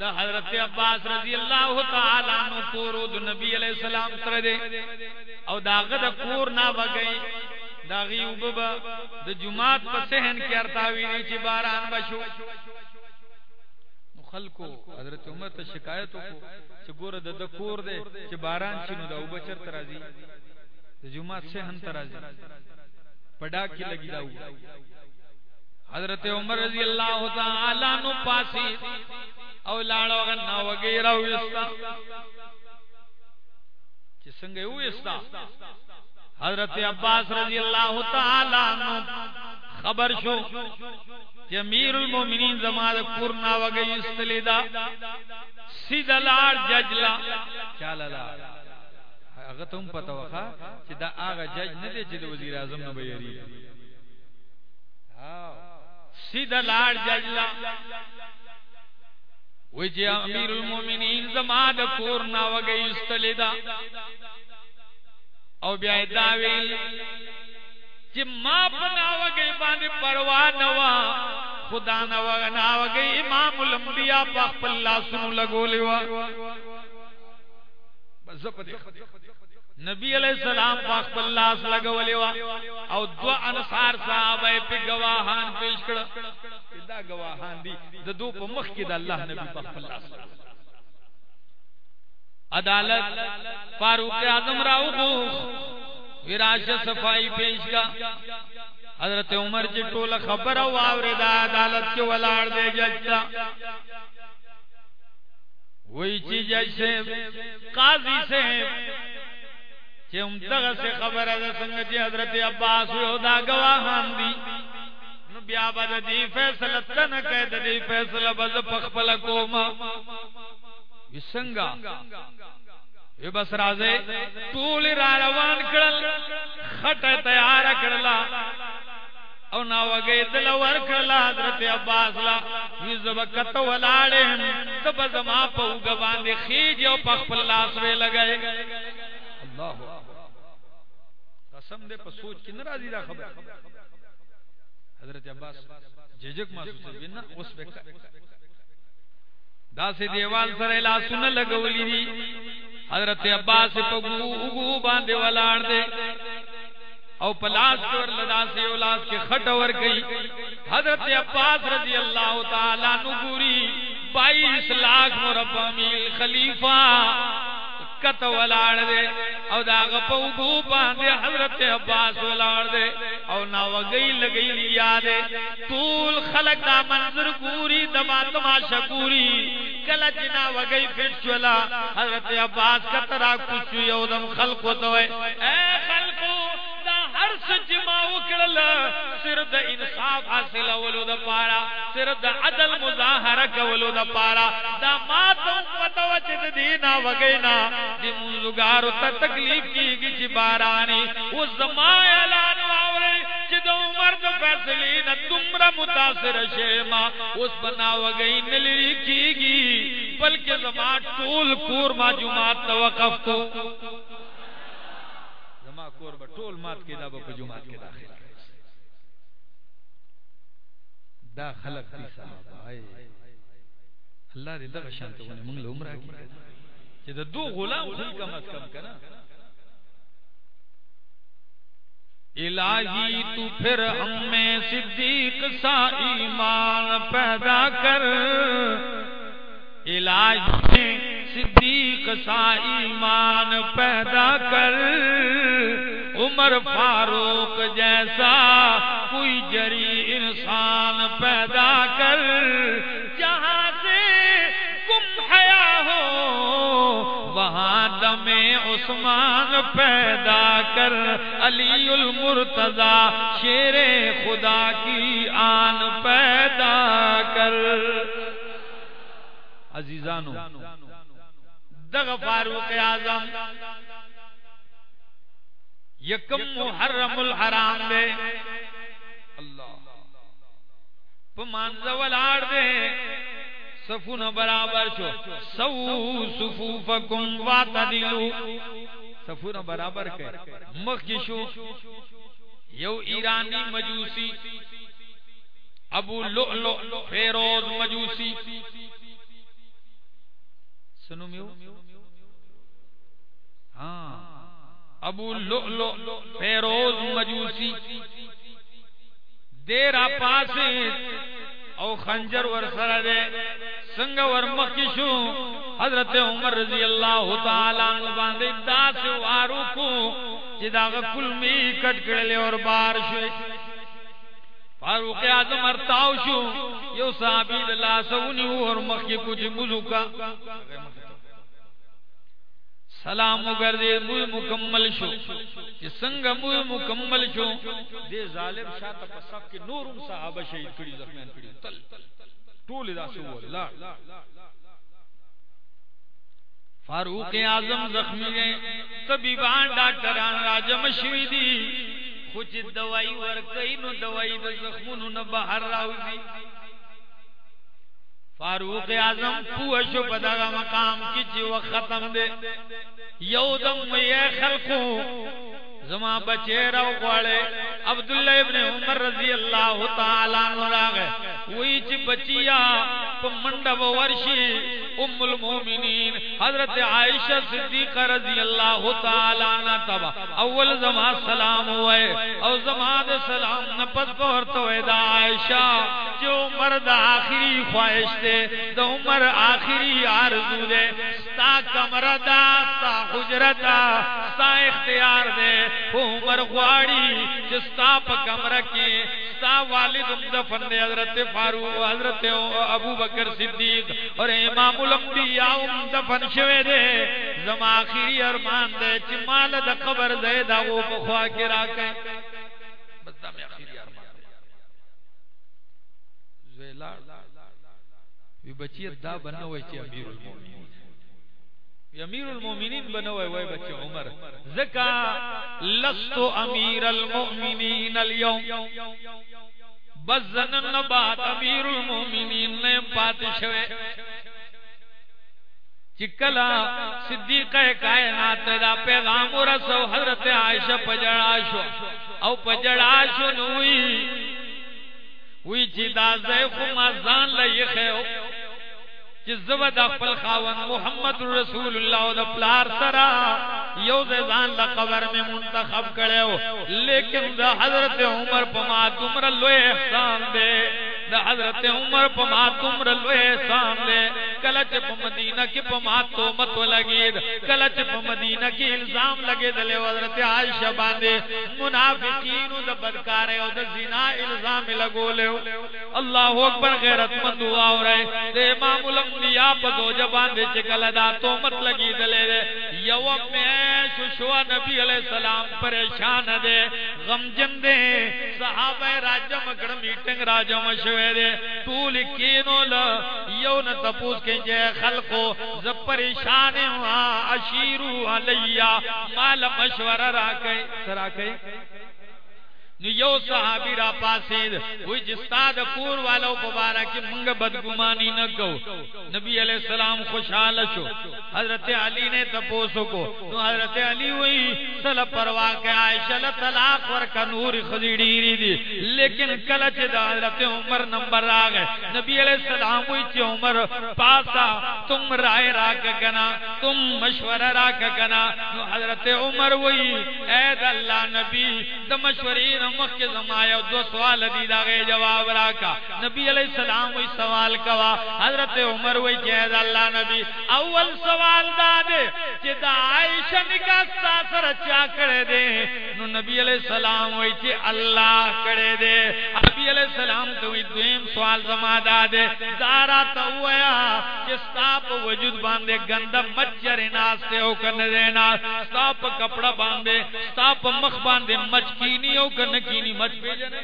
B: دا حضرت عباس رضی اللہ تعالی عنہ کورو دو نبی علیہ السلام تر دے او دا غد کور نا بگئی دا غیوب با دا جماعت پا سہن کی ارتاوی نی چی باران بشو خلکو، حضرت عمر ته شکایت وکړو چې ګوره د دکور دی چې باران شینو دا وبچر ترازی د جمعه سهن ترازی پډا کې لګی دا حضرت عمر رضی اللہ تعالی عنہ پاسی او لاړو غنا وغیرہ وستا چې څنګه وستا حضرت عباس رضی اللہ تعالی عنہ خبر شو چې امیر المؤمنین زماد کورنا وگئی استلیدا سیدا لار ججلا چالالا هغه ته هم پته وخا چې دا هغه جج نه دی چې د وزیر اعظم نه بیری ها سیدھا وی چې امیر المؤمنین زما د کور نا وګي استلیدا او بیا دا ویل چې ما پنا وګي باندې پروا نه وا خدا نه وغنا وګي امام الانبیاء په خپل لاسونو لګولې وا بس په نبی علیہ السلام پاک خپل لاس لګولې وا او دو انصار صحابه په گواهان پیش کړ دا گواهان دي د دو په مخ کې د الله نبی پاک خپل لاس عدالت، فاروق اعظم راو کو وراش صفائی پیش کا۔ حضرت عمر جی ټوله خبر او اورید عدالت کې ولاړ دی جج وہی چیز جیسے قاضی سے۔ چې هم دغه څه خبره ده څنګه چې حضرت عباس یو دا گواهان دي نو بیا به دې فیصله تنه کوي د دې فیصله به په کوما۔ وسنګا یو بس راځي ټول را روان کړل خټه تیار کړلا او نا وګي دل ور کړلا حضرت عباس لا، وی زبکت ولاړې تب زما په وګ باندې خيج او په خپل لاس وې لګای الله قسم دے پر سوچ کی ناراضی دا خبر۔ حضرت عباس ججک محسوس ہوئی نا، اس پہ دا سے دیوال سره لا سن لګولې دي حضرت عباس په ګو باندې ولاړ دي او پلاس ور لدا سے اولاس کے خټ اور گئی حضرت عباس رضی اللہ تعالی عنہ ګوري 22 لاکھ مربع میل خلیفہ۔ کت ولاړ دے، او دا غپو بو باندې حضرت عباس ولاړ دے، او نا وگئی لگئی لیا دے۔ طول خلق دا منظر ګوري دما تماشا ګوري کله جنا وگئی پټ چلا حضرت عباس کترا کچھ یو دم خلق وتوي اے خلق هر سچ ما وکړل سر د انصاف حاصل اولو د پارا، سر د عدل مظاهره کولو د پارا۔ دا ما ته پتو چې دینا وګینا دی منځګارو ته تکلیف کیږي چې جی بارانی۔ او زما اعلان واوري چې د عمر د فیصلې نه تمره متاثر شېما اوس بنا وګی نلری کیږي بلکې زما ټول کور ما جمعات توقف کو۔ کور به ټول مات کې دا په جمعات کې داخل دا خلق دي صاحب الله دې دغه شانتونه موږ له عمره کې. چې د دو غلام خو کم از کم کنا الہی تو پھر ہم میں صدیق سا ایمان پیدا کر. الہی صدیق سا ایمان پیدا کر، عمر فاروق جیسا کوئی جری انسان پیدا کر۔ جہاں سے وہاں دم عثمان پیدا کر۔ علی المرتضی شیر خدا کی آن پیدا کر۔ عزیزانو دغ فاروق اعظم یکم محرم الحرام دے۔ اللہ۔ پمانز ولاڑ دے۔ صفون برابر شو۔ سو صفوفکم واتدلو صفون برابر کے۔ مخی شو۔ یو ایرانی مجوسی۔ ابو لؤلؤ فیروز مجوسی۔ سنو میو؟ ہاں۔ ابو لؤلؤ فیروز مجوسی۔ دیرا پاسے او خنجر ور سره ده څنګه ور مکی شو۔ حضرت عمر رضی الله تعالی عنہ باندې داس وارو کو چې دا کل می کټ کړل اور بار شو۔ فاروق اعظم ارتاو شو۔ یو صحابی الله سونی اور مکی کچھ مزو کا سلام وګرځي مو مکمل شو چې څنګه مو مکمل شو۔ دې ظالم شاته په صف کې نورم صحابه شهید کړي زخمیان کړي تل ټول دا شو لا۔ فاروق اعظم زخمی گئے طبیبان ڈاکٹران راجم شوی دی خو چې دوايي ورکې نو دوايي د زخمونو نه بهر راوځي فاروق اعظم پوشو شو په مقام کی چې وخت ختم دے۔ یو دم یې خلقو زما بچے رو غواړي عبد الله ابن عمر رضی الله تعالی عنہ راغه وی چې بچیا په منډه ورشي ام المؤمنین حضرت عائشہ صدیقہ رضی اللہ تعالی عنہ تبا۔ اول زما سلام ہوئے، او زما دے سلام نہ پس پورت ہوئے دا عائشہ جو مرد آخری خواہش دے، دا عمر آخری آرزو دے۔ ستا کمر دا، ستا حجرتا ستا اختیار دے۔ عمر غواړي چې ستا په کمره کې ستا والد دفن دے حضرت فاروق، حضرت ابو بکر صدیق اور امام الانبیاء دفن شوه دے۔ زما اخیری ارمان دے چې مال د قبر زید او په خوا کې راکې بس دا مې اخیری ارمان دے۔ زویلا وی بچی دا بنوي چې امیر المؤمنین امیر المومنین بنوے وے بچے عمر. زکا لست امیر المؤمنین اليوم بزنن بات امیر المؤمنین نے پات شوے. چکلا صدیق کائنات دا پیغام رسو حضرت عائشہ پجڑا شو او پجڑا شو نوئی. وی چی دا زیخ ما زان لئی خیو چې زو د خپل خاون محمد رسول الله د پلار سره یو ځان له قبر میں منتخب کړو لیکن دا حضرت عمر په ما تمر لوی احسان دے۔ د حضرت عمر په ما تمر لوی احسان دے کله چې په مدینه کې په ما تومت لګید کله چې په مدینه کې الزام حضرت عائشہ باندې منافقین د بدکار او د زنا الزام لګولیو الله اکبر غیرت مند دعا اورے د امام الانبیاء په دو زبان دې چې کله دا تومت لګیدل یو مې شو شو نبی علیہ السلام پریشان دے۔ غم جن دے صحابہ راجم کڑ میٹنگ راجم شوے دے۔ طول کینو ل یو نہ تپوس کے جے خلقو زب پریشان ہوا اشیرو علیا مال مشورہ را کئی سرا کئی نو یو صحابی را پاسید، وی جی جستا دا کور والاو پبارا کی منگ بدگمانی نکو نبی علیہ السلام خوشحال شو۔ حضرت علی نے تپوسو کو۔ نو حضرت علی وی، سل پروا عائشہ لطلاق ورکا نور خزیڑی ری دی۔ لیکن کلچ دا حضرت عمر نمبر آگئے نبی علیہ السلام وی چی عمر، پاسا، تم رائے راک کنا تم مشورہ راک کنا نو حضرت عمر وی اید اللہ نبی، دا مشورین مخ کے زمایا دو سوال دی دا غی جواب راکا۔ نبی علیہ السلام وی سوال کوا۔ حضرت عمر وی جہد اللہ نبی، اول سوال دا دے چی دا عائشہ نکاح ساسر چا کرے دے۔ نو نبی علیہ السلام وی چی اللہ کرے دے۔ نبی علیہ السلام تو وی دویم سوال زما دا دے دارا تو ویا چی ستاپ وجود باندے گندہ مچر ناستے ہو کرنے کن دینا ستاپ کپڑا باندے ستاپ مخ باندے مچکینی ہو کرنے کن کینی مچ پیجنے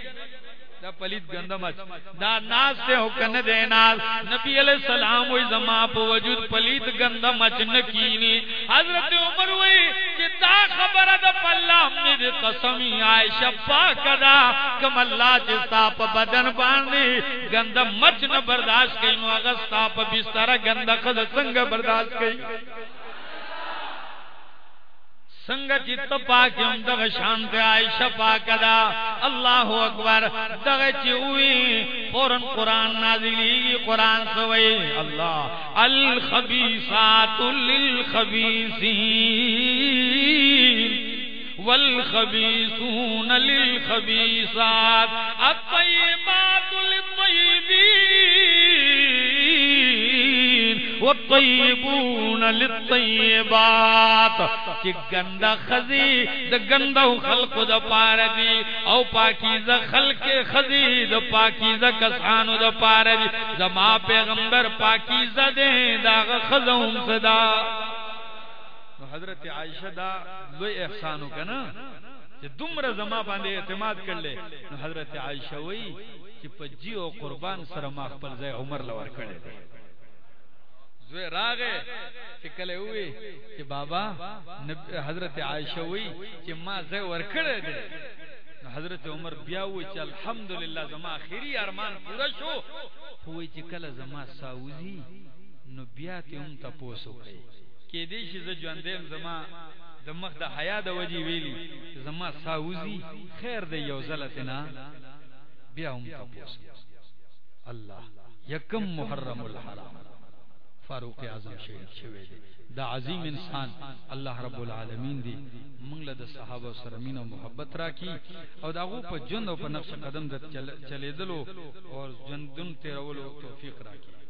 B: دا پلیت گندہ مچ۔ دا ناس سے حکن دے ناس نبی علیہ السلام وی زمان پا وجود پلیت گندہ مچ نکینی حضرت عمر وی کہ دا خبر دا پلا ہمیں دے قسمی عائشہ پاک دا کم اللہ چستا پا بدن باندی گندہ مچ نہ برداشت کئی نو اغسطا پا بستر گندہ خد سنگ برداشت کئی۔ سنگ چت پاک ام دغ شانت عائشہ پاک دا اللہ اکبر، دغ چوئی فورن قرآن نازلی، قرآن سوئی، اللہ، الخبیثات للخبیثین، والخبیثون للخبیثات، الطیبات للطیبین والطيبون للطيبات چې ګندا خزي د ګندو خلق د پاره دي او پاکیزه خلق خزي د پاکیزه کسانو د پاره دي زما پیغمبر پاکیزه دي دا خزوم صدا۔ حضرت عائشہ دا لوی احسانو کنا چې دومره زما باندې اعتماد کړل نو حضرت عائشہ وی چې په جی او قربان سره ما خپل ځای عمر لور کړی زوی راغه چې کله وی چې بابا حضرت عائشہ وی چې ما زه ورکړې دي حضرت عمر بیا وی چې الحمدلله زما اخیری ارمان پورا شو. خو وی چې کله زما ساوزی، نو بیا ته هم تاسو کوي کې دې شي ز ژوندیم زما د مخ د حیا د وجی ویلی زما ساوزی خیر دې یو زلتنا بیا هم تاسو الله، یکم محرم الحرام. فاروق اعظم شهید شوی دی دا عظیم انسان الله رب العالمین دی۔ موږ له صحابه سره مين او محبت راکې او داغو په جن او په نقش قدم د چلیدلو او جندون تیرولو توفیق راکې